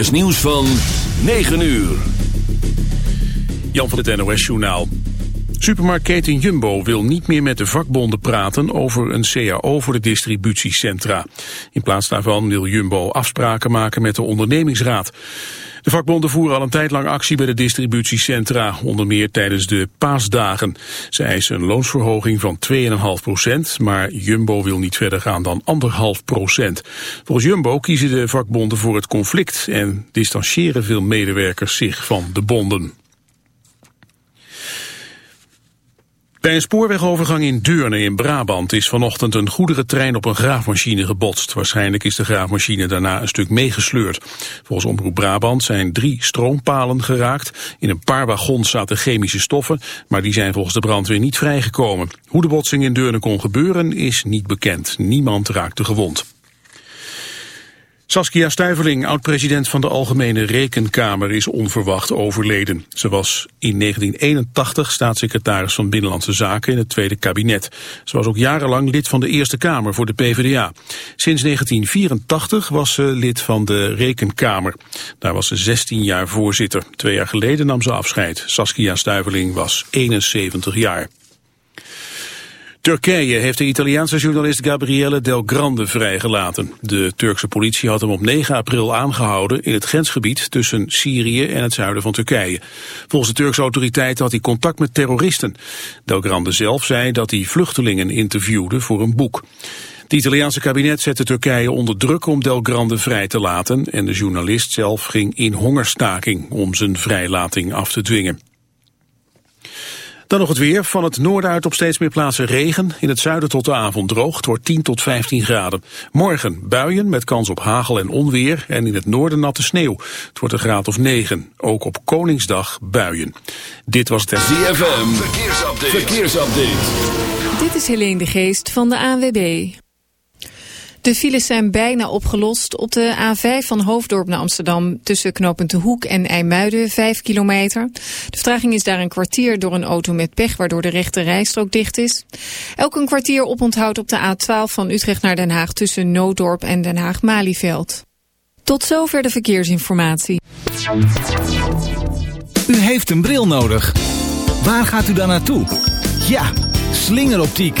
is nieuws van 9 uur. Jan van het NOS Journaal. Supermarktketen Jumbo wil niet meer met de vakbonden praten over een CAO voor de distributiecentra. In plaats daarvan wil Jumbo afspraken maken met de ondernemingsraad. De vakbonden voeren al een tijd lang actie bij de distributiecentra, onder meer tijdens de paasdagen. Ze eisen een loonsverhoging van 2,5 procent, maar Jumbo wil niet verder gaan dan 1,5 procent. Volgens Jumbo kiezen de vakbonden voor het conflict en distancieren veel medewerkers zich van de bonden. Bij een spoorwegovergang in Deurne in Brabant is vanochtend een goederentrein op een graafmachine gebotst. Waarschijnlijk is de graafmachine daarna een stuk meegesleurd. Volgens Omroep Brabant zijn drie stroompalen geraakt. In een paar wagons zaten chemische stoffen, maar die zijn volgens de brandweer niet vrijgekomen. Hoe de botsing in Deurne kon gebeuren is niet bekend. Niemand raakte gewond. Saskia Stuiveling, oud-president van de Algemene Rekenkamer, is onverwacht overleden. Ze was in 1981 staatssecretaris van Binnenlandse Zaken in het Tweede Kabinet. Ze was ook jarenlang lid van de Eerste Kamer voor de PvdA. Sinds 1984 was ze lid van de Rekenkamer. Daar was ze 16 jaar voorzitter. Twee jaar geleden nam ze afscheid. Saskia Stuiveling was 71 jaar. Turkije heeft de Italiaanse journalist Gabriele Del Grande vrijgelaten. De Turkse politie had hem op 9 april aangehouden in het grensgebied tussen Syrië en het zuiden van Turkije. Volgens de Turkse autoriteiten had hij contact met terroristen. Del Grande zelf zei dat hij vluchtelingen interviewde voor een boek. Het Italiaanse kabinet zette Turkije onder druk om Del Grande vrij te laten en de journalist zelf ging in hongerstaking om zijn vrijlating af te dwingen. Dan nog het weer. Van het noorden uit op steeds meer plaatsen regen. In het zuiden tot de avond droog. Het wordt 10 tot 15 graden. Morgen buien met kans op hagel en onweer. En in het noorden natte sneeuw. Het wordt een graad of 9. Ook op Koningsdag buien. Dit was het ZFM. Verkeersupdate. Verkeersupdate. Dit is Helene de Geest van de ANWB. De files zijn bijna opgelost. Op de A5 van Hoofddorp naar Amsterdam tussen knooppunt Hoek en IJmuiden 5 kilometer. De vertraging is daar een kwartier door een auto met pech waardoor de rechte rijstrook dicht is. Elk een kwartier oponthoud op de A12 van Utrecht naar Den Haag tussen Noodorp en Den Haag-Malieveld. Tot zover de verkeersinformatie. U heeft een bril nodig. Waar gaat u dan naartoe? Ja, slingeroptiek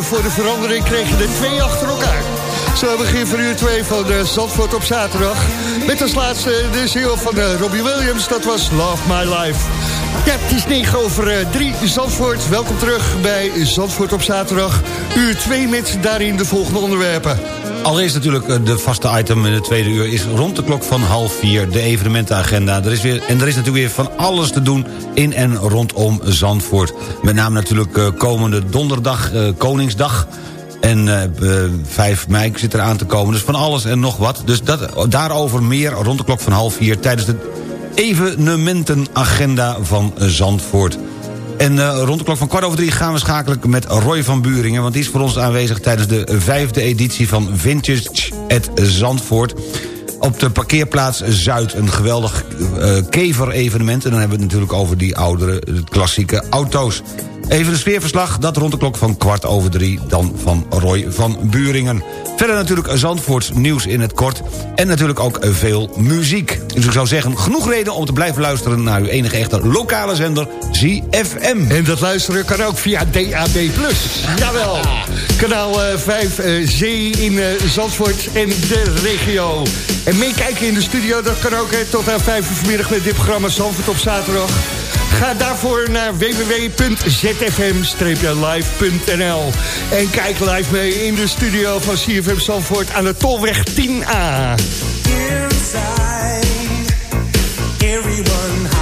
Voor de verandering kreeg je er twee achter elkaar. Zo begin van uur 2 van uh, Zandvoort op zaterdag. Met als laatste de ziel van uh, Robbie Williams. Dat was Love My Life. Ja, het is 9 over 3 uh, Zandvoort. Welkom terug bij Zandvoort op zaterdag. Uur 2 met daarin de volgende onderwerpen. Allereerst natuurlijk de vaste item in de tweede uur... is rond de klok van half vier de evenementenagenda. Er is weer, en er is natuurlijk weer van alles te doen in en rondom Zandvoort. Met name natuurlijk komende donderdag, Koningsdag... En uh, 5 mei zit er aan te komen. Dus van alles en nog wat. Dus dat, daarover meer rond de klok van half vier... tijdens de evenementenagenda van Zandvoort. En uh, rond de klok van kwart over drie gaan we schakelen met Roy van Buringen... want die is voor ons aanwezig tijdens de vijfde editie van Vintage at Zandvoort op de parkeerplaats Zuid. Een geweldig uh, kever-evenement. En dan hebben we het natuurlijk over die oudere, klassieke auto's. Even een sfeerverslag, dat rond de klok van kwart over drie... dan van Roy van Buringen. Verder natuurlijk Zandvoorts nieuws in het kort. En natuurlijk ook veel muziek. Dus ik zou zeggen, genoeg reden om te blijven luisteren... naar uw enige echte lokale zender, ZFM. En dat luisteren kan ook via DAB+. Jawel. Kanaal 5C uh, in uh, Zandvoort en de regio. En meekijken in de studio, dat kan ook hè, tot aan 5 uur vanmiddag... met dit programma Zandvoort op zaterdag. Ga daarvoor naar www.zfm-live.nl En kijk live mee in de studio van CFM Zandvoort aan de Tolweg 10A. dat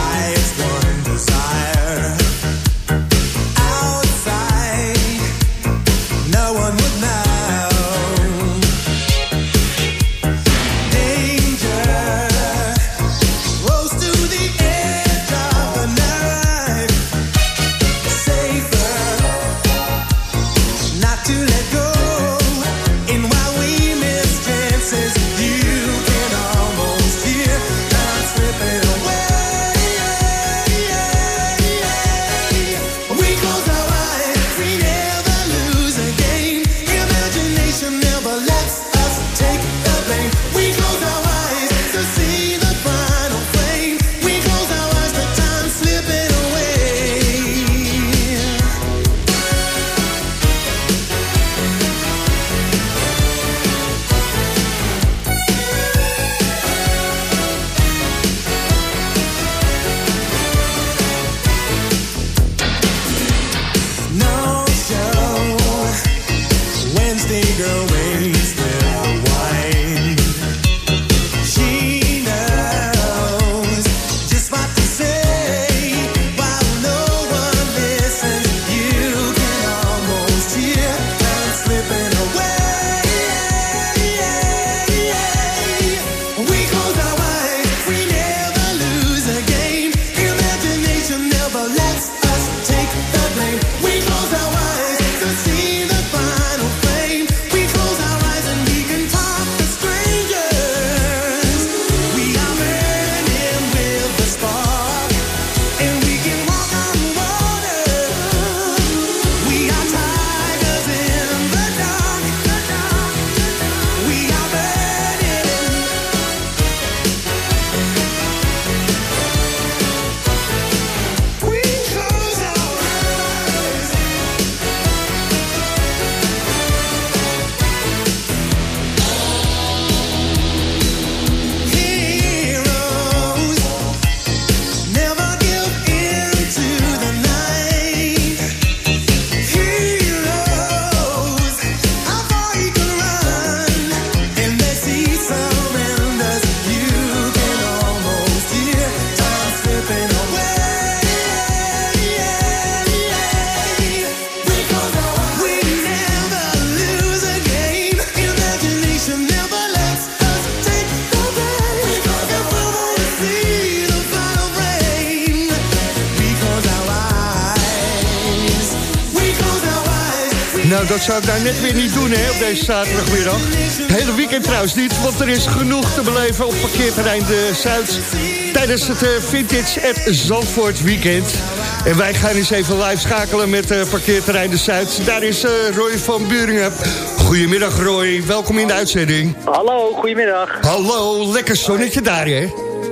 zou ik daar net weer niet doen hè, op deze zaterdagmiddag. Het hele weekend trouwens niet, want er is genoeg te beleven op parkeerterrein de Zuid... tijdens het uh, Vintage at Zandvoort weekend. En wij gaan eens even live schakelen met uh, parkeerterrein de Zuid. Daar is uh, Roy van Buringen. Goedemiddag Roy, welkom in de uitzending. Hallo, goedemiddag. Hallo, lekker zonnetje daar hè?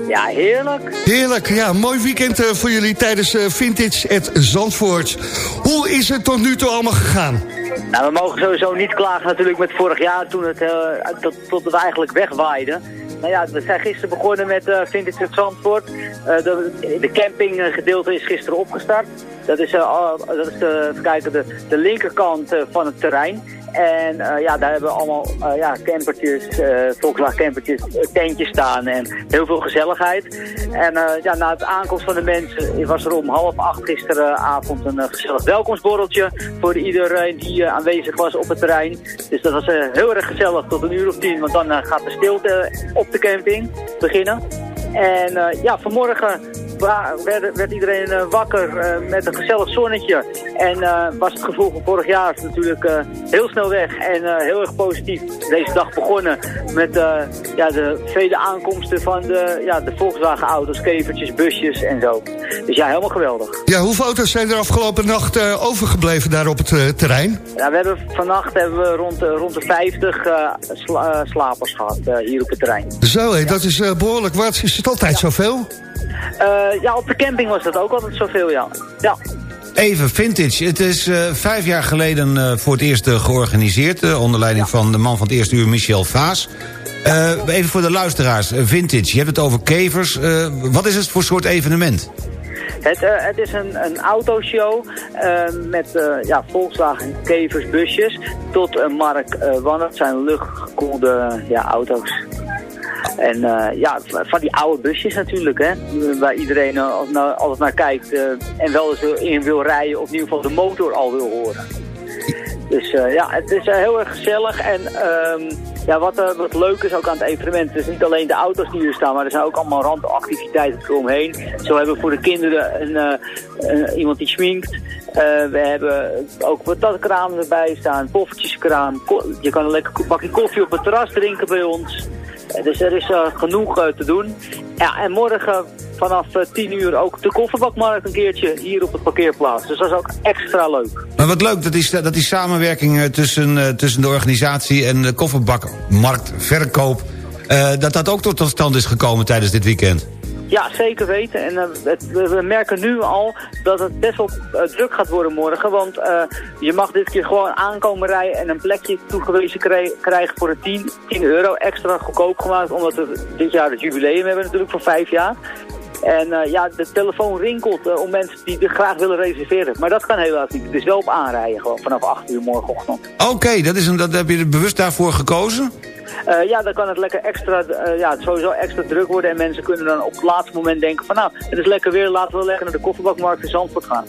Ja, heerlijk. Heerlijk, ja. Mooi weekend voor jullie tijdens Vintage at Zandvoort. Hoe is het tot nu toe allemaal gegaan? Nou, we mogen sowieso niet klagen natuurlijk met vorig jaar toen het, uh, tot, tot we eigenlijk wegwaaiden. Nou ja, we zijn gisteren begonnen met uh, Vintage het Zandvoort. Uh, de, de campinggedeelte is gisteren opgestart. Dat is, uh, dat is de, kijken, de, de linkerkant van het terrein. En ja, daar hebben we allemaal ja, campertjes, uh, campertjes, tentjes staan en heel veel gezelligheid. En ja, na het aankomst van de mensen was er om half acht gisteravond een gezellig welkomstborreltje voor iedereen die aanwezig was op het terrein. Dus dat was heel erg gezellig tot een uur of tien, want dan gaat de stilte op de camping beginnen. En ja, vanmorgen werd, werd iedereen uh, wakker uh, met een gezellig zonnetje. En uh, was het gevoel van vorig jaar natuurlijk heel snel weg en heel erg positief. Deze dag begonnen met ja, de vele aankomsten van de, ja, de Volkswagen auto's, kevertjes, busjes en zo. Dus ja, helemaal geweldig. Ja, hoeveel auto's zijn er afgelopen nacht overgebleven daar op het terrein? Ja, we hebben vannacht hebben we rond, rond de 50 sla slapers gehad hier op het terrein. Zo, hé, dat is behoorlijk wat. Is het altijd ja. zoveel? Uh, ja, op de camping was dat ook altijd zoveel, ja. ja. Even vintage. Het is uh, vijf jaar geleden uh, voor het eerst georganiseerd... onder leiding ja. van de man van het eerste uur, Michel Vaas. even voor de luisteraars, vintage. Je hebt het over kevers. wat is het voor soort evenement? Het, uh, het is een, een autoshow uh, met uh, ja, Volkswagen kevers, busjes tot een Mark uh, Het zijn luchtgekoelde ja, auto's. En uh, ja, van die oude busjes natuurlijk, hè, waar iedereen uh, altijd naar kijkt uh, en wel eens in wil rijden of in ieder geval de motor al wil horen. Dus ja, het is heel erg gezellig en um, ja, wat, wat leuk is ook aan het evenement, is niet alleen de auto's die hier staan, maar er zijn ook allemaal randactiviteiten eromheen. Zo hebben we voor de kinderen een, iemand die schminkt. we hebben ook patatkraam erbij staan, poffertjeskraam. Je kan een lekker bakje koffie op het terras drinken bij ons. Dus er is uh, genoeg uh, te doen. Ja, en morgen vanaf uh, 10 uur ook de kofferbakmarkt een keertje hier op het parkeerplaats. Dus dat is ook extra leuk. Maar wat leuk, dat is, dat die samenwerking tussen, tussen de organisatie en de kofferbakmarktverkoop... dat dat ook tot stand is gekomen tijdens dit weekend. Ja, zeker weten. En het, we merken nu al dat het best wel uh, druk gaat worden morgen. Want uh, je mag dit keer gewoon aankomen rijden en een plekje toegewezen krijgen voor de 10, 10 euro. Extra goedkoop gemaakt, omdat we dit jaar het jubileum hebben natuurlijk voor vijf jaar. En uh, ja, de telefoon rinkelt uh, om mensen die er graag willen reserveren. Maar dat kan helaas niet. Het is wel op aanrijden gewoon vanaf 8 uur morgenochtend. Oké, okay, dat, is een, dat heb je bewust daarvoor gekozen? Uh, ja, dan kan het lekker extra, uh, ja, sowieso extra druk worden. En mensen kunnen dan op het laatste moment denken van nou, het is lekker weer, laten we lekker naar de kofferbakmarkt in Zandvoort gaan.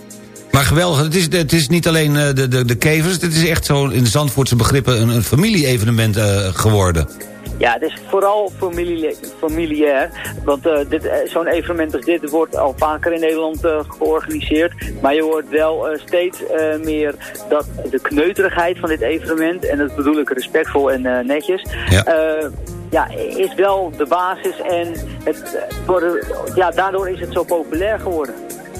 Maar geweldig, het is, het is niet alleen de, de, de kevers, het is echt zo in de Zandvoortse begrippen een, een familie-evenement uh, geworden. Ja, het is vooral familiair. Want uh, uh, zo'n evenement als dit wordt al vaker in Nederland uh, georganiseerd. Maar je hoort wel steeds meer dat de kneuterigheid van dit evenement... en dat bedoel ik respectvol en netjes... Ja. ja, is wel de basis en het, ja, daardoor is het zo populair geworden.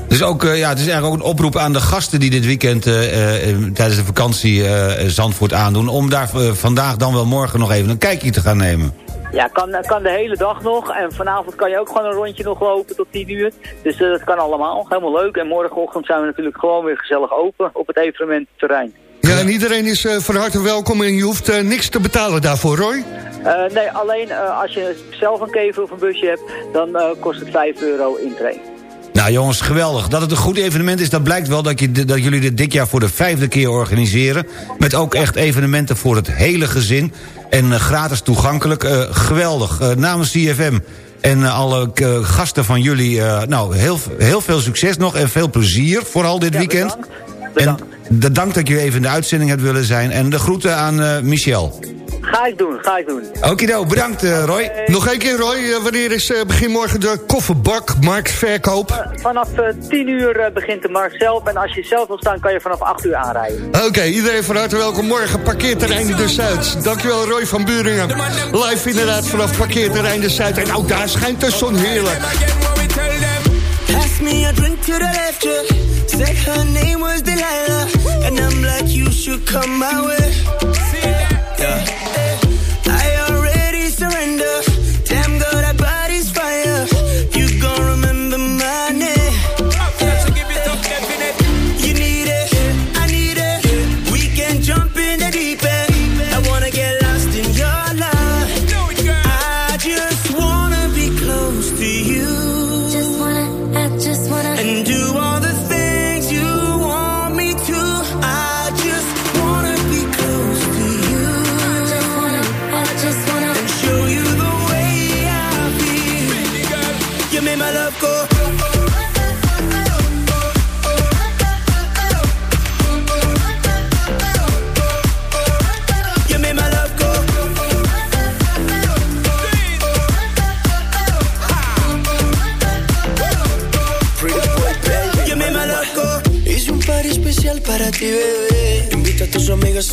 Dus ook, ja, het is eigenlijk ook een oproep aan de gasten die dit weekend uh, uh, tijdens de vakantie uh, Zandvoort aandoen... om daar vandaag dan wel morgen nog even een kijkje te gaan nemen. Ja, kan, kan de hele dag nog. En vanavond kan je ook gewoon een rondje nog lopen tot 10 uur. Dus dat kan allemaal. Helemaal leuk. En morgenochtend zijn we natuurlijk gewoon weer gezellig open op het evenementterrein. Ja, en iedereen is van harte welkom en je hoeft niks te betalen daarvoor, Roy? nee, alleen als je zelf een kever of een busje hebt, dan kost het 5 euro intree. Nou jongens, geweldig. Dat het een goed evenement is, dat blijkt wel dat, je, dat jullie dit dit jaar voor de vijfde keer organiseren. Met ook echt evenementen voor het hele gezin. En uh, gratis toegankelijk. Uh, geweldig. Uh, namens CFM en alle gasten van jullie, nou, heel, heel veel succes nog en veel plezier. Vooral dit ja, weekend. Bedankt. bedankt. En de dank dat je even in de uitzending hebt willen zijn. En de groeten aan Michel. Ga ik doen, ga ik doen. Okido, bedankt uh, Roy. Nog één keer Roy, uh, wanneer is begin morgen de kofferbakmarktverkoop? vanaf 10 uur begint de markt zelf en als je zelf wil staan kan je vanaf 8 uur aanrijden. Oké, okay, iedereen van harte welkom morgen parkeerterrein de Zuid. Dankjewel Roy van Buringen. Live inderdaad vanaf parkeerterrein de Zuid en ook daar schijnt de zon heerlijk. Pass me a drink to the left, yeah. Said her name was Delilah. And I'm like, you should come my way. Yeah.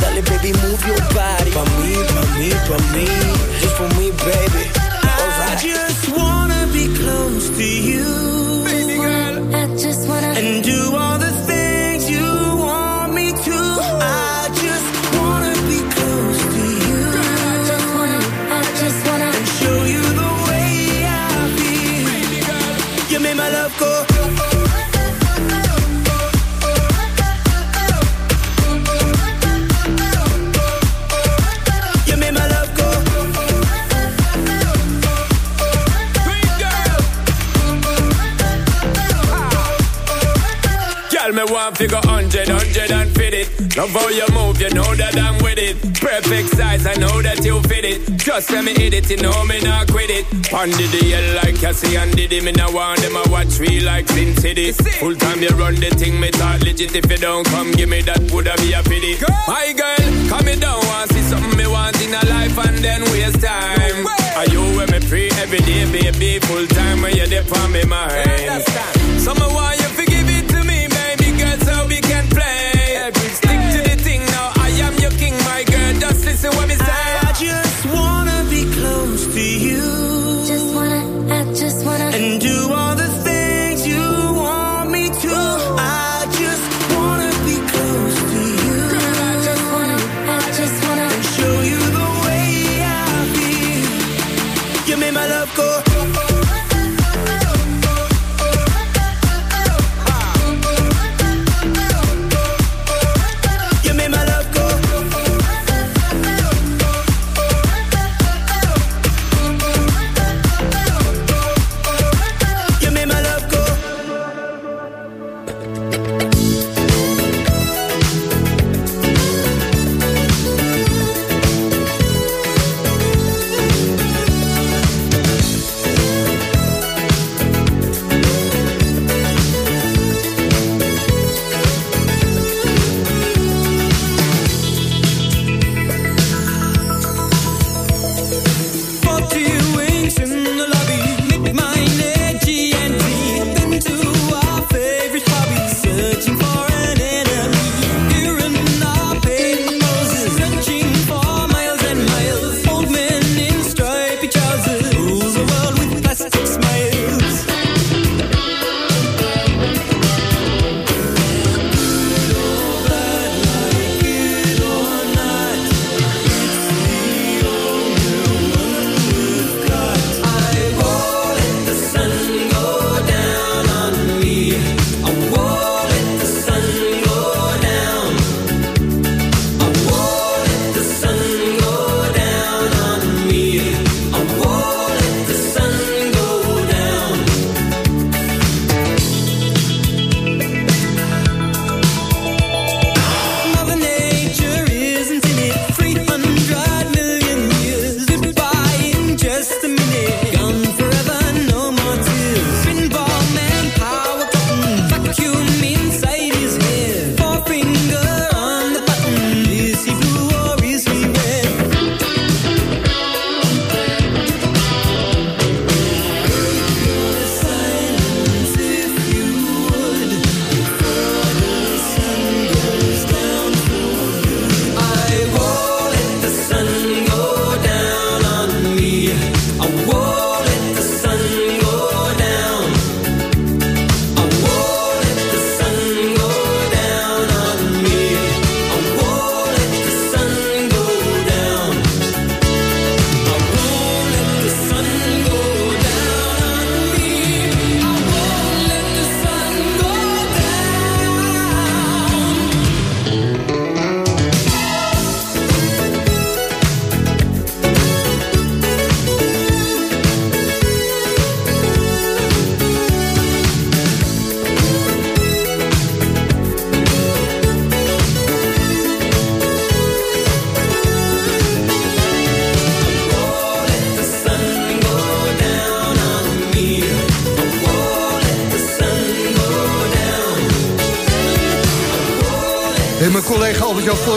Dale, baby, move your body. For me, for me, for me. Just for me, baby. Alright. I just wanna be close to you Love how you move, you know that I'm with it. Perfect size, I know that you fit it. Just let me hit it, you know me not quit it. Pondy the hell like Cassie and Diddy. Me now want them I watch me like Sin City. Full time you run the thing, me talk legit. If you don't come, give me that, woulda be a pity. Girl. My girl, come me down, want see something me want in a life and then waste time. Are you with me free every day, baby? Full time when you're there for me mind. Summer want you Stick to the thing now. I am your king, my girl. Just listen what me say.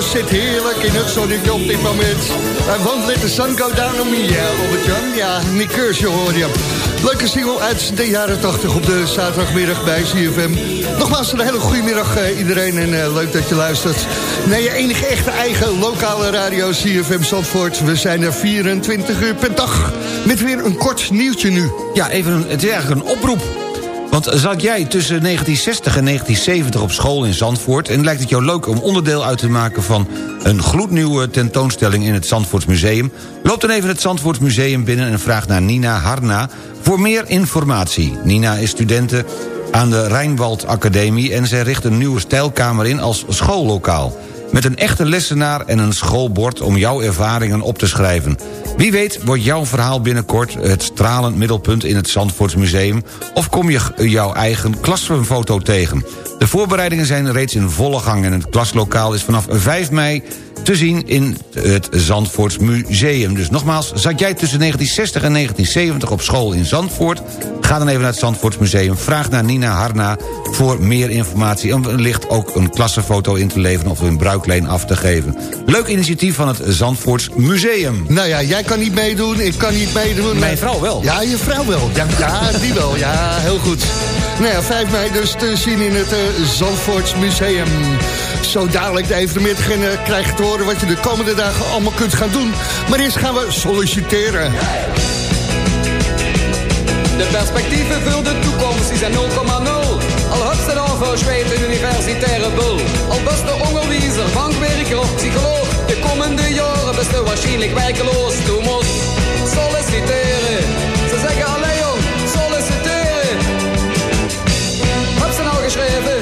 Zit heerlijk in het zonnetje op dit moment. Hij won't let the sun go down on me, ja, Albert-Jan. Ja, Nick Kersje hoor je. Leuke single uit de jaren 80 op de zaterdagmiddag bij CFM. Nogmaals een hele goede middag eh, iedereen en eh, leuk dat je luistert. naar je enige echte eigen lokale radio CFM Zandvoort. We zijn er 24 uur per dag met weer een kort nieuwtje nu. Ja, even een, het is eigenlijk een oproep. Want zat jij tussen 1960 en 1970 op school in Zandvoort... en lijkt het jou leuk om onderdeel uit te maken van... een gloednieuwe tentoonstelling in het Zandvoortsmuseum... loop dan even het Zandvoortsmuseum binnen en vraag naar Nina Harna... voor meer informatie. Nina is studente aan de Rijnwald Academie... en zij richt een nieuwe stijlkamer in als schoollokaal met een echte lessenaar en een schoolbord om jouw ervaringen op te schrijven. Wie weet wordt jouw verhaal binnenkort het stralend middelpunt in het Zandvoortsmuseum... of kom je jouw eigen klasfoto tegen. De voorbereidingen zijn reeds in volle gang... en het klaslokaal is vanaf 5 mei te zien in het Zandvoorts Museum. Dus nogmaals, zat jij tussen 1960 en 1970 op school in Zandvoort... ga dan even naar het Zandvoorts Museum. Vraag naar Nina Harna voor meer informatie... en wellicht ook een klassenfoto in te leveren... of een bruikleen af te geven. Leuk initiatief van het Zandvoorts Museum. Nou ja, jij kan niet meedoen, ik kan niet meedoen. Mijn vrouw wel. Ja, je vrouw wel. Ja, ja die wel. Ja, heel goed. Nou ja, 5 mei dus te zien in het uh, Zandvoorts Museum. Zo dadelijk de evenementagenda krijg je te horen wat je de komende dagen allemaal kunt gaan doen. Maar eerst gaan we solliciteren. De perspectieven voor de toekomst die zijn 0,0. Al heb ze dan verspeeld een universitaire bul. Al best de onderwijzer, bankwerker of psycholoog. De komende jaren best je waarschijnlijk werkeloos. Toen moest solliciteren. Ze zeggen alleen jong, solliciteren. Heb ze nou geschreven?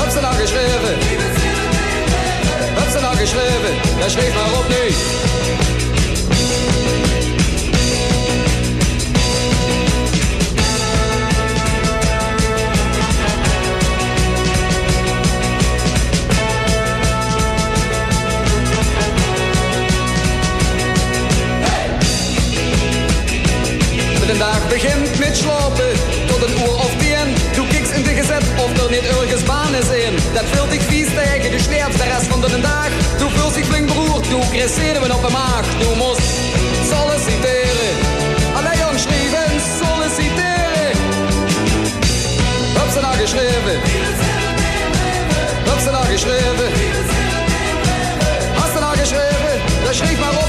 Heb ze nou geschreven? Heb ze nou geschreven? Ja, schreef maar op. Dag begint met slapen tot een uur of tien. Doe kiks in de gezet of er niet ergens baan is in. Dat vult ik vies tegen, du sterft de rest van de dag. Du voelt zich flink beroerd, du krijgt op de maag. Du moest solliciteren. Alleen jong schrijven, solliciteren. Heb ze nou geschreven? Heb ze nou geschreven? Hast du nou geschreven? Dan schrijf maar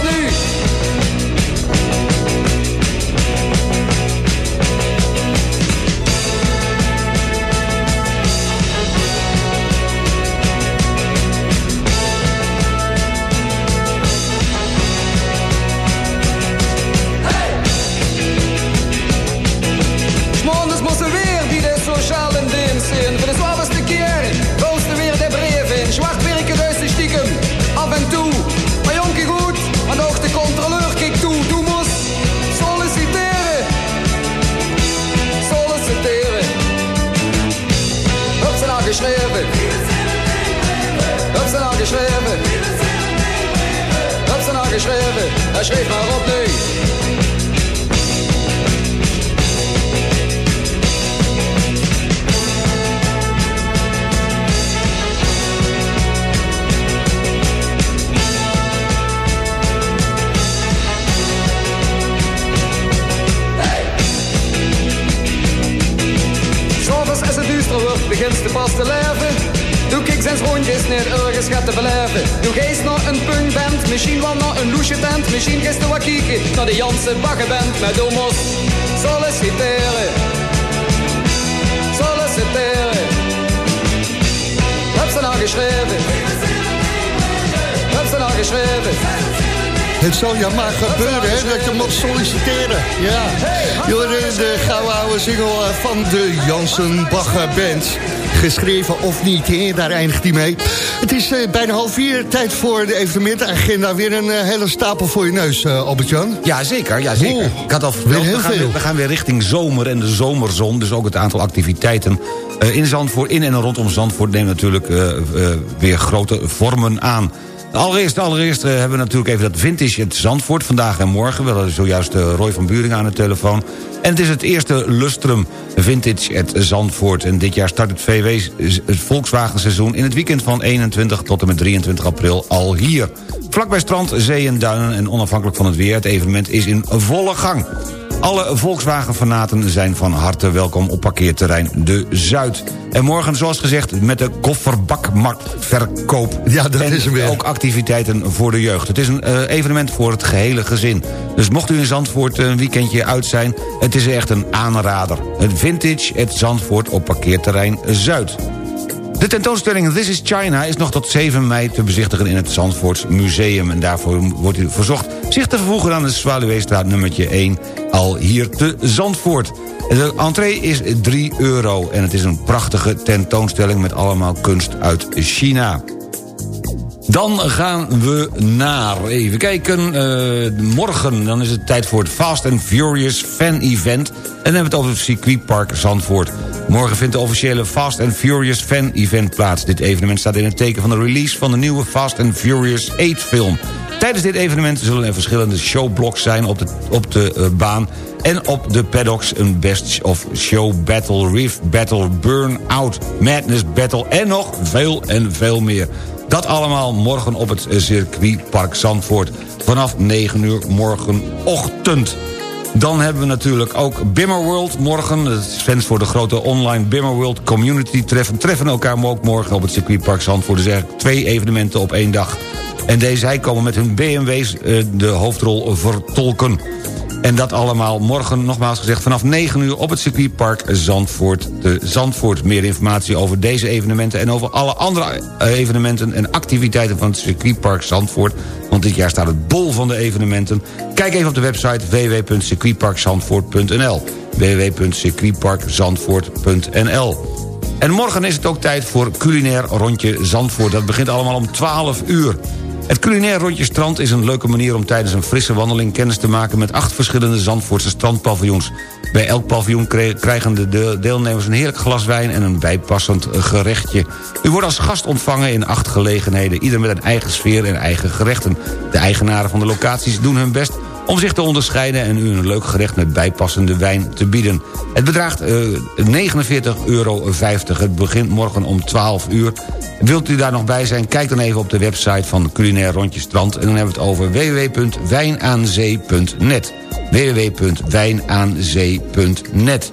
zal ja maar gebeuren, hè, dat je moet solliciteren. Ja. De gouden oude single eh, van de Jansen Bagger Band. Geschreven of niet, hè? daar eindigt hij mee. Het is eh, bijna half vier, tijd voor de evenementenagenda. Weer een eh, hele stapel voor je neus, eh, Albert-Jan. Ja, zeker. Ja, zeker. Ik had al verteld, we gaan, weer, we gaan weer richting zomer en de zomerzon. Dus ook het aantal activiteiten in Zandvoort, in en rondom Zandvoort... neemt natuurlijk weer grote vormen aan. Allereerst, allereerst eh, hebben we natuurlijk even dat vintage het Zandvoort... vandaag en morgen. We hadden zojuist eh, Roy van Buring aan de telefoon. En het is het eerste lustrum vintage het Zandvoort. En dit jaar start het VW het Volkswagen seizoen... in het weekend van 21 tot en met 23 april al hier. Vlakbij strand, zee en duinen en onafhankelijk van het weer... het evenement is in volle gang. Alle Volkswagen-fanaten zijn van harte welkom op parkeerterrein De Zuid. En morgen, zoals gezegd, met de kofferbakmarktverkoop. Ja, dat en is hem weer. ook activiteiten voor de jeugd. Het is een eh, evenement voor het gehele gezin. Dus mocht u in Zandvoort een weekendje uit zijn... het is echt een aanrader. Een vintage het Zandvoort op parkeerterrein Zuid. De tentoonstelling This is China is nog tot 7 mei te bezichtigen in het Zandvoorts Museum. En daarvoor wordt u verzocht zich te vervoegen aan de Zwaluweestraat nummertje 1, al hier te Zandvoort. De entree is 3 euro en het is een prachtige tentoonstelling met allemaal kunst uit China. Dan gaan we naar, even kijken, eh, morgen dan is het tijd voor het Fast and Furious Fan Event. En dan hebben we het over het circuitpark Zandvoort. Morgen vindt de officiële Fast and Furious Fan Event plaats. Dit evenement staat in het teken van de release van de nieuwe Fast and Furious 8 film. Tijdens dit evenement zullen er verschillende showblocks zijn op de, op de eh, baan... en op de paddocks een best of show battle, reef battle, burn-out, madness battle... en nog veel en veel meer. Dat allemaal morgen op het circuitpark Zandvoort. Vanaf 9 uur morgenochtend. Dan hebben we natuurlijk ook Bimmerworld morgen. Is fans voor de grote online Bimmerworld Community treffen. Treffen elkaar ook morgen op het circuitpark Zandvoort. Dus eigenlijk twee evenementen op één dag. En deze zij komen met hun BMW's eh, de hoofdrol vertolken. En dat allemaal morgen, nogmaals gezegd, vanaf 9 uur op het circuitpark Zandvoort. De Zandvoort. Meer informatie over deze evenementen en over alle andere eh, evenementen en activiteiten van het circuitpark Zandvoort. Want dit jaar staat het bol van de evenementen. Kijk even op de website www.circuitparkzandvoort.nl www.circuitparkzandvoort.nl En morgen is het ook tijd voor culinair rondje Zandvoort. Dat begint allemaal om 12 uur. Het culinair rondje strand is een leuke manier om tijdens een frisse wandeling kennis te maken met acht verschillende Zandvoortse strandpaviljoens. Bij elk paviljoen krijgen de de deelnemers een heerlijk glas wijn en een bijpassend gerechtje. U wordt als gast ontvangen in acht gelegenheden, ieder met een eigen sfeer en eigen gerechten. De eigenaren van de locaties doen hun best om zich te onderscheiden en u een leuk gerecht met bijpassende wijn te bieden. Het bedraagt eh, 49,50 euro. Het begint morgen om 12 uur. Wilt u daar nog bij zijn, kijk dan even op de website van Culinair Rondje Strand... en dan hebben we het over www.wijnaanzee.net www.wijnaanzee.net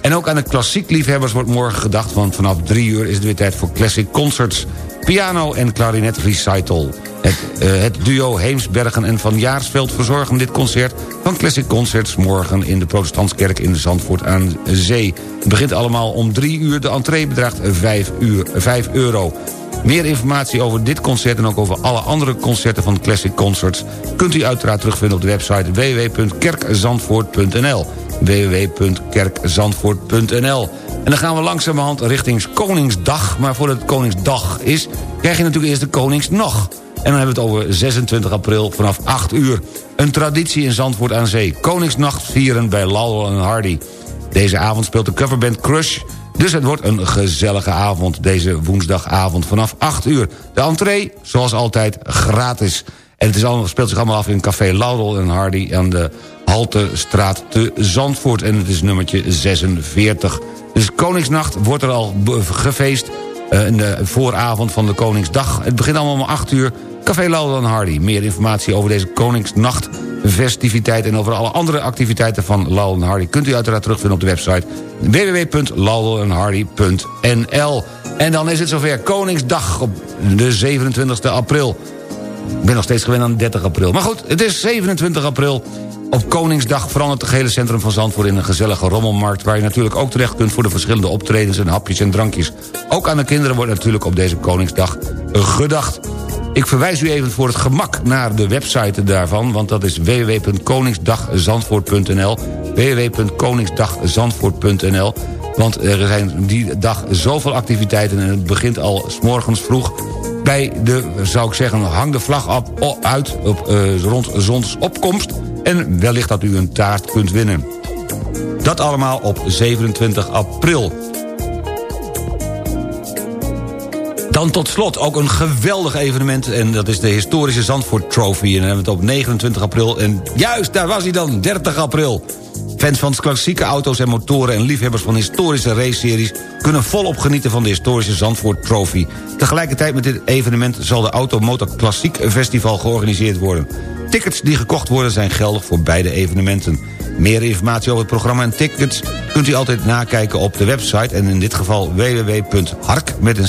En ook aan de klassiek liefhebbers wordt morgen gedacht... want vanaf 3 uur is het weer tijd voor Classic Concerts... piano en klarinet recital. Het, eh, het duo Heemsbergen en Van Jaarsveld verzorgen dit concert... van Classic Concerts morgen in de Protestantskerk in Zandvoort aan Zee. Het begint allemaal om 3 uur. De entree bedraagt 5, uur, 5 euro. Meer informatie over dit concert en ook over alle andere concerten van Classic Concerts... kunt u uiteraard terugvinden op de website www.kerkzandvoort.nl www.kerkzandvoort.nl En dan gaan we langzamerhand richting Koningsdag. Maar voordat het Koningsdag is, krijg je natuurlijk eerst de Koningsnog. En dan hebben we het over 26 april vanaf 8 uur. Een traditie in Zandvoort aan Zee. Koningsnacht vieren bij Laurel en Hardy. Deze avond speelt de coverband Crush... Dus het wordt een gezellige avond deze woensdagavond vanaf 8 uur. De entree, zoals altijd, gratis. En het is allemaal, speelt zich allemaal af in Café Laurel en Hardy... aan de Haltestraat te Zandvoort. En het is nummertje 46. Dus Koningsnacht wordt er al gefeest... eh, in de vooravond van de Koningsdag. Het begint allemaal om 8 uur. Café Laurel en Hardy. Meer informatie over deze Koningsnacht festiviteit... en over alle andere activiteiten van Laurel en Hardy... kunt u uiteraard terugvinden op de website www.laurelenhardy.nl En dan is het zover Koningsdag op de 27 april. Ik ben nog steeds gewend aan 30 april. Maar goed, het is 27 april. Op Koningsdag verandert het gehele centrum van Zandvoort in een gezellige rommelmarkt... waar je natuurlijk ook terecht kunt voor de verschillende optredens en hapjes en drankjes. Ook aan de kinderen wordt natuurlijk op deze Koningsdag gedacht. Ik verwijs u even voor het gemak naar de website daarvan... want dat is www.koningsdagzandvoort.nl www.koningsdagzandvoort.nl want er zijn die dag zoveel activiteiten... en het begint al s morgens vroeg bij de, zou ik zeggen, hang de vlag op, uit op, eh, rond zonsopkomst... en wellicht dat u een taart kunt winnen. Dat allemaal op 27 april. Dan tot slot ook een geweldig evenement... en dat is de historische Zandvoort Trophy. En dan hebben we het op 29 april. En juist, daar was hij dan, 30 april. Fans van klassieke auto's en motoren... en liefhebbers van historische raceseries... kunnen volop genieten van de historische Zandvoort Trophy. Tegelijkertijd met dit evenement... zal de Automotor Klassiek Festival georganiseerd worden. Tickets die gekocht worden zijn geldig voor beide evenementen. Meer informatie over het programma en tickets kunt u altijd nakijken op de website... en in dit geval www.hark.nl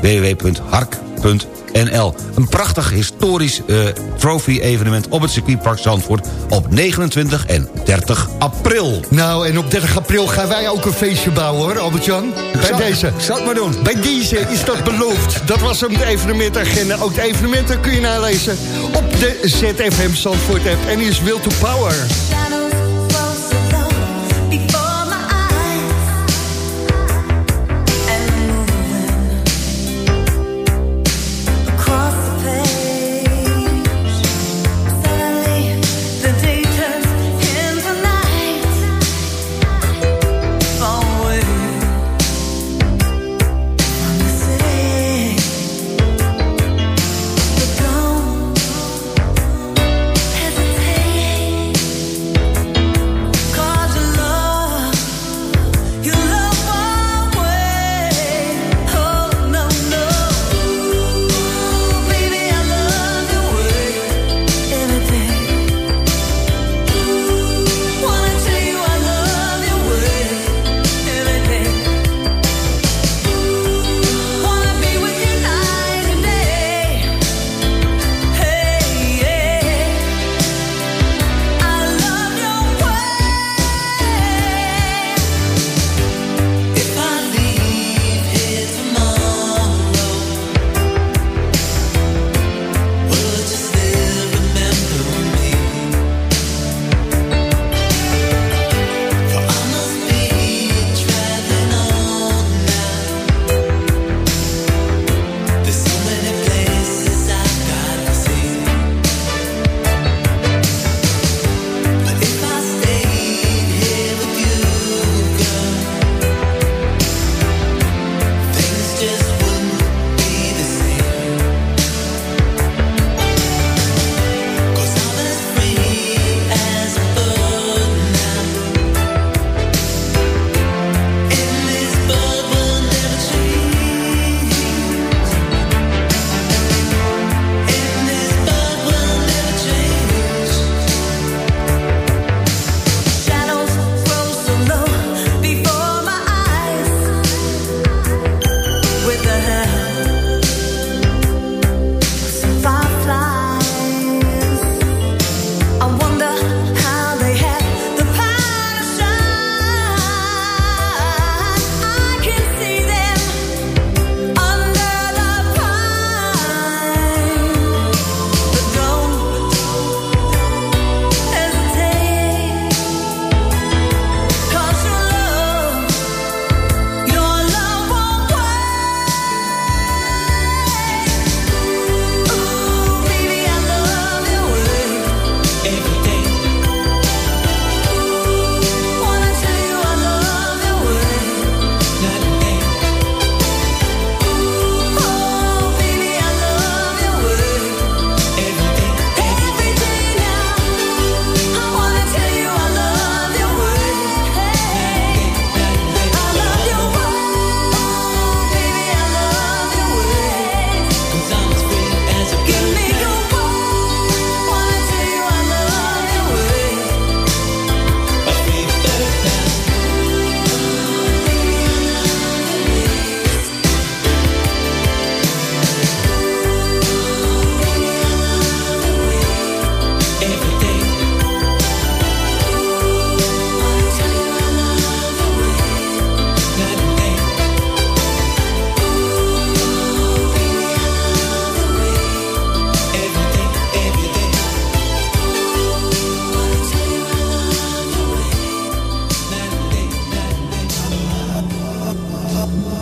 www.hark.nl Een prachtig historisch uh, trophy-evenement op het circuitpark Zandvoort... op 29 en 30 april. Nou, en op 30 april gaan wij ook een feestje bouwen, hoor, Albert-Jan. Bij zal, deze. Zal het maar doen. Bij deze is dat beloofd. Dat was hem, de evenementagenda. Ook de evenementen kun je nalezen op de ZFM Zandvoort app. En is Will to Power.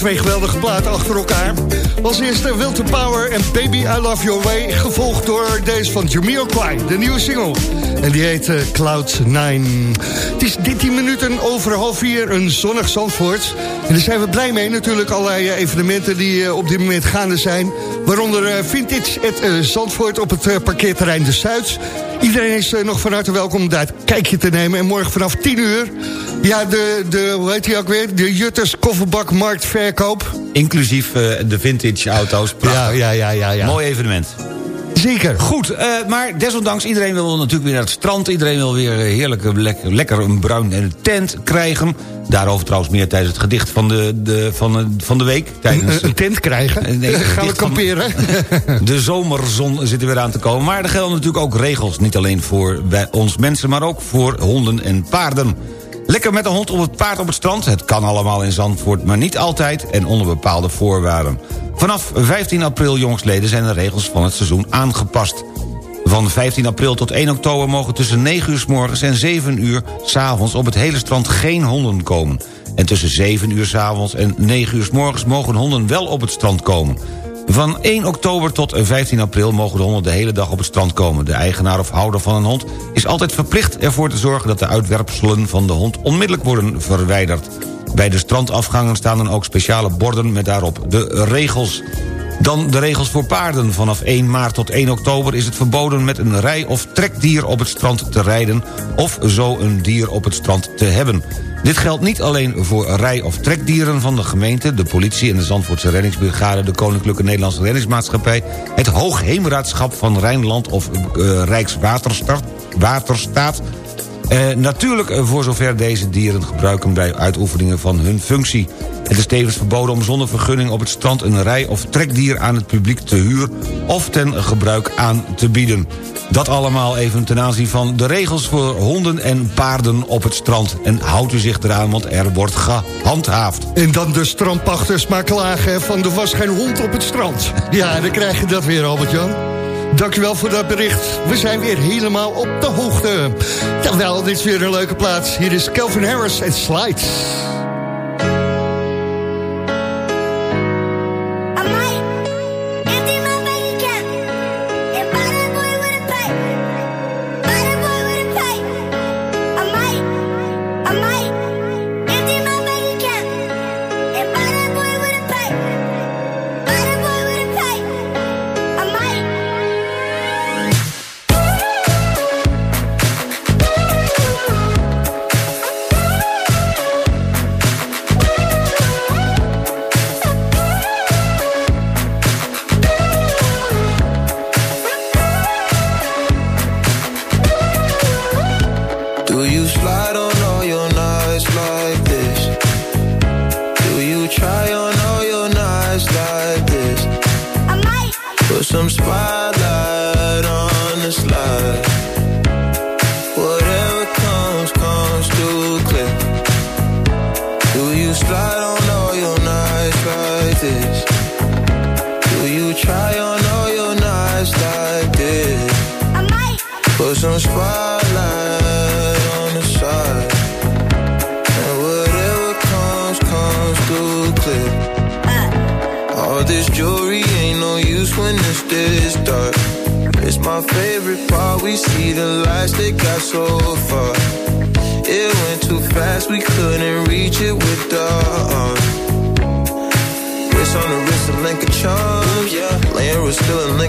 twee geweldige platen achter elkaar. Als eerste Wilton Power en Baby I Love Your Way... gevolgd door deze van Jamiroquai, de nieuwe single. En die heet eh, Cloud 9. Het is 13 minuten over half vier, een zonnig Zandvoort. En daar zijn we blij mee, natuurlijk allerlei eh, evenementen... die eh, op dit moment gaande zijn. Waaronder Vintage at Zandvoort op het parkeerterrein De Zuid. Iedereen is nog van harte welkom om daar een kijkje te nemen. En morgen vanaf 10 uur... Ja, de, de, hoe heet die ook weer? De Jutters Kofferbakmarktverkoop. Inclusief eh, de vintage auto's. Ja, ja, ja, ja, ja. Mooi evenement. Zeker. Goed, eh, maar desondanks, iedereen wil natuurlijk weer naar het strand. Iedereen wil weer eh, heerlijk lekker, lekker een bruin en een tent krijgen. Daarover trouwens meer tijdens het gedicht van de, de, van, de- van de week. Tijdens, Een, tent krijgen. Nee, Gaan we van- kamperen? De zomerzon zit er weer aan te komen. Maar er gelden natuurlijk ook regels. Niet alleen voor wij, ons mensen, maar ook voor honden en paarden. Lekker met een hond op het paard op het strand. Het kan allemaal in Zandvoort, maar niet altijd en onder bepaalde voorwaarden. Vanaf 15 april jongsleden zijn de regels van het seizoen aangepast. Van 15 april tot 1 oktober mogen tussen 9 uur s morgens en 7 uur s avonds op het hele strand geen honden komen. En tussen 7 uur s avonds en 9 uur s morgens mogen honden wel op het strand komen. Van 1 oktober tot 15 april mogen de honden de hele dag op het strand komen. De eigenaar of houder van een hond is altijd verplicht ervoor te zorgen... dat de uitwerpselen van de hond onmiddellijk worden verwijderd. Bij de strandafgangen staan dan ook speciale borden met daarop de regels. Dan de regels voor paarden. Vanaf 1 maart tot 1 oktober is het verboden met een rij- of trekdier op het strand te rijden... of zo een dier op het strand te hebben. Dit geldt niet alleen voor rij- of trekdieren van de gemeente... de politie en de Zandvoortse reddingsbrigade... de Koninklijke Nederlandse Reddingsmaatschappij... het Hoogheemraadschap van Rijnland of eh, Rijkswaterstaat... Waterstaat, Eh, natuurlijk eh, voor zover deze dieren gebruiken bij uitoefeningen van hun functie. Het is tevens verboden om zonder vergunning op het strand een rij- of trekdier aan het publiek te huur of ten gebruik aan te bieden. Dat allemaal even ten aanzien van de regels voor honden en paarden op het strand. En houdt u zich eraan, want er wordt gehandhaafd. En dan de strandpachters maar klagen van er was geen hond op het strand. Ja, dan krijg je dat weer, Albert-Jan. Dankjewel voor dat bericht. We zijn weer helemaal op de hoogte. Jawel, dit is weer een leuke plaats. Hier is Calvin Harris en Slides.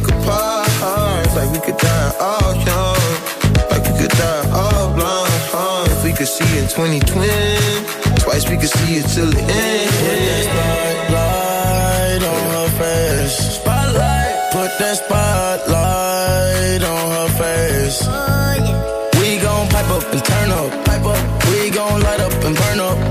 Was still a link apart. Like we could die all young, like we could die all blind. Huh? If we could see in 2020, twice we could see it till the end. Spotlight on her face. Spotlight. Put that spotlight on her face. Oh, we gon' pipe up and turn up. Pipe up. We gon' light up and burn up.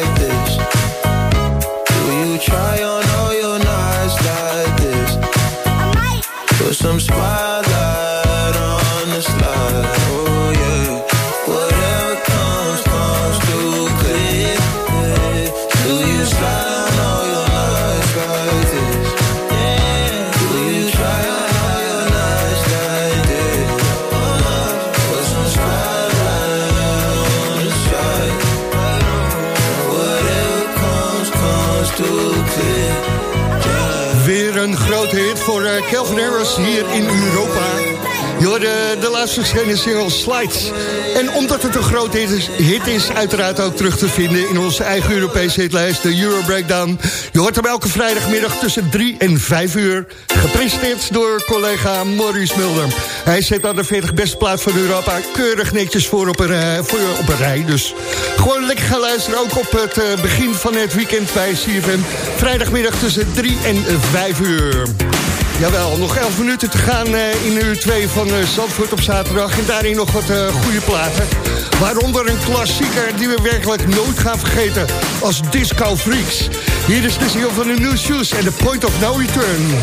try on all your nights like this? Put some spotlight Hier in Europa. Je hoorde de laatst verschenen single Slides. En omdat het een grote hit is, hit is, uiteraard ook terug te vinden... in onze eigen Europese hitlijst, de Euro Breakdown. Je hoort hem elke vrijdagmiddag tussen 3 en 5 uur. Gepresenteerd door collega Maurice Mulder. Hij zet aan de 40 beste plaats van Europa keurig netjes voor op een, voor op een rij. Dus gewoon lekker gaan luisteren, ook op het eh, begin van het weekend bij CFM. Vrijdagmiddag tussen 3 en 5 uur. Jawel, nog 11 minuten te gaan eh, in uur 2 van eh, Zandvoort op zaterdag. En daarin nog wat eh, goede platen. Waaronder een klassieker die we werkelijk nooit gaan vergeten. Als Disco Freaks. Hier is de single van de New Shoes en The Point of No Return.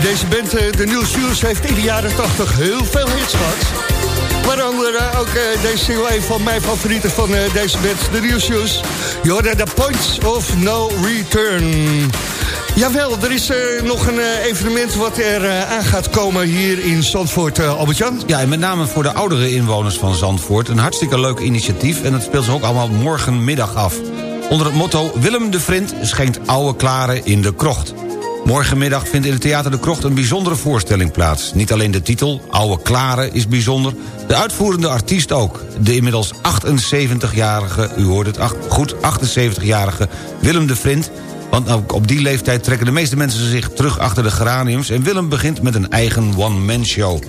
Deze band, eh, de New Shoes, heeft in de jaren 80 heel veel hits gehad. Waaronder eh, ook eh, deze single, een van mijn favorieten van deze band, de New Shoes. Je hoorde The Point of No Return. Jawel, er is nog een evenement wat er aan gaat komen hier in Zandvoort, Albert-Jan. Ja, en met name voor de oudere inwoners van Zandvoort... een hartstikke leuk initiatief en dat speelt zich ook allemaal morgenmiddag af. Onder het motto Willem de Vriend schenkt oude klaren in de krocht. Morgenmiddag vindt in het Theater de Krocht een bijzondere voorstelling plaats. Niet alleen de titel, Oude Klaren, is bijzonder... de uitvoerende artiest ook. De inmiddels 78-jarige, u hoort het goed, 78-jarige Willem de Vriend... want op die leeftijd trekken de meeste mensen zich terug achter de geraniums... en Willem begint met een eigen one-man-show.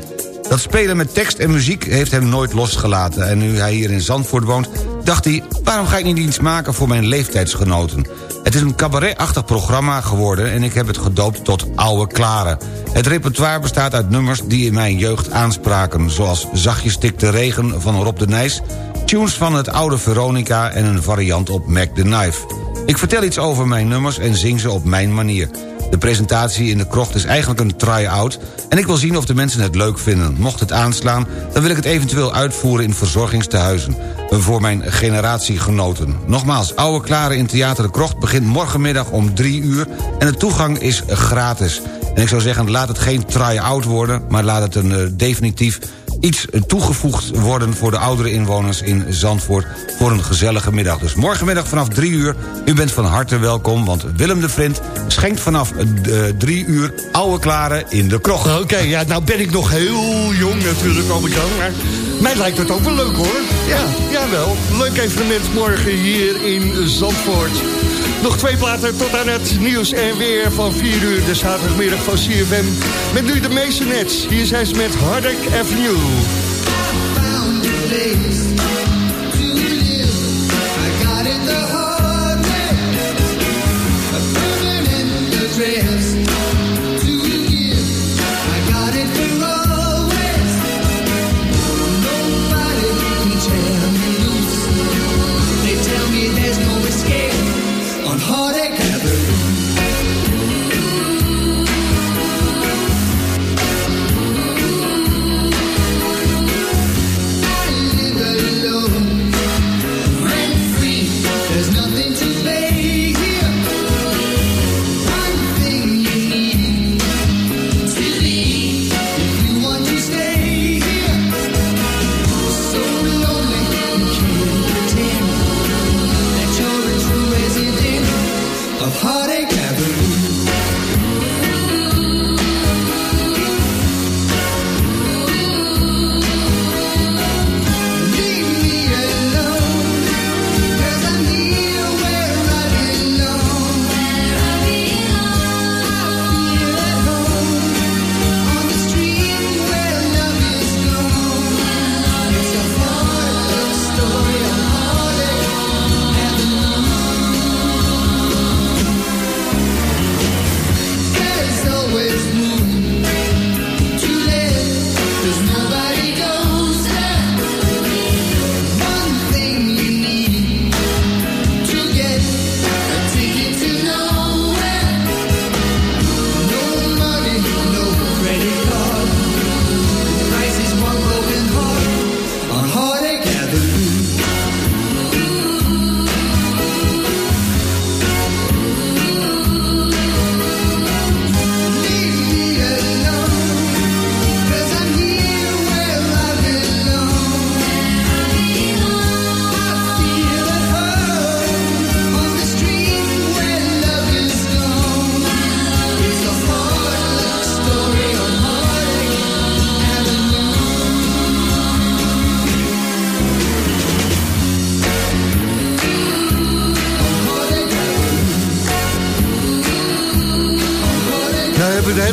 Dat spelen met tekst en muziek heeft hem nooit losgelaten... en nu hij hier in Zandvoort woont, dacht hij... waarom ga ik niet iets maken voor mijn leeftijdsgenoten? Het is een cabaretachtig programma geworden... en ik heb het gedoopt tot Oude Klaren. Het repertoire bestaat uit nummers die in mijn jeugd aanspraken... zoals Zachtjes stikt de regen van Rob de Nijs... tunes van het oude Veronica en een variant op Mac the Knife. Ik vertel iets over mijn nummers en zing ze op mijn manier. De presentatie in de krocht is eigenlijk een try-out... en ik wil zien of de mensen het leuk vinden. Mocht het aanslaan, dan wil ik het eventueel uitvoeren in verzorgingstehuizen. Voor mijn generatiegenoten. Nogmaals, Oude Klaren in Theater de Krocht begint morgenmiddag om 3 uur... en de toegang is gratis. En ik zou zeggen, laat het geen try-out worden... maar laat het een eh, definitief iets toegevoegd worden voor de oudere inwoners in Zandvoort... voor een gezellige middag. Dus morgenmiddag vanaf 3 uur, u bent van harte welkom... want Willem de Vriend schenkt vanaf 3 uur oude klaren in de krocht. Oké, ja, nou ben ik nog heel jong natuurlijk, Albert-Jan. Maar mij lijkt het ook wel leuk, hoor. Ja, jawel. Leuk evenement morgen hier in Zandvoort. Nog twee platen tot aan het nieuws en weer van 4 uur. De zaterdagmiddag van CFM. Met nu de Masonets. Hier zijn ze met Hardek Avenue. Oh.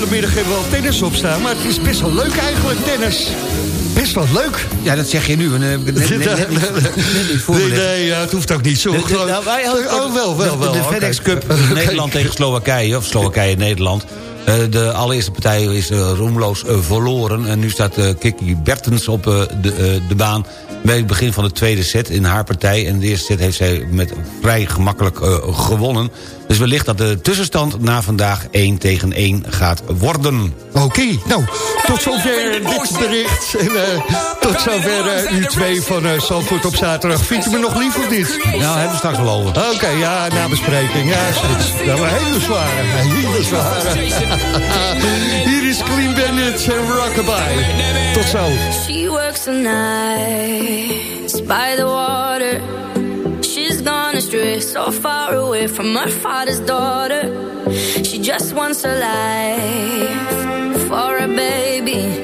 We hebben we wel tennis op staan, maar het is best wel leuk eigenlijk, tennis. Best wel leuk. Ja, dat zeg je nu. want, eh, net- net- net- niet- Nee, nee, ja, het hoeft ook niet zo. De- de- nou, wij hadden- oh, wel, wel, wel. De, de. FedEx Cup. Nederland tegen Slowakije, of Slowakije-Nederland. Eh, de allereerste partij is eh, roemloos verloren. En nu staat eh Kiki Bertens op eh, de, eh, de baan. Bij het begin van de tweede set in haar partij. En de eerste set heeft zij met vrij gemakkelijk eh, gewonnen. Dus wellicht dat de tussenstand na vandaag 1 tegen 1 gaat worden. Oké, nou, tot zover dit bericht. En eh, tot zover eh, uur 2 van uh, Zandvoort op zaterdag. Vindt u me nog lief of niet? Nou, hebben we straks wel over. Oké, ja, na bespreking. Ja, zoiets. Dat was hele zware. Hele zware. Hier is Clean Bandit en Rockabye. Tot zo. Works nights by the water. She's gone astray, so far away from her father's daughter. She just wants a life for a baby.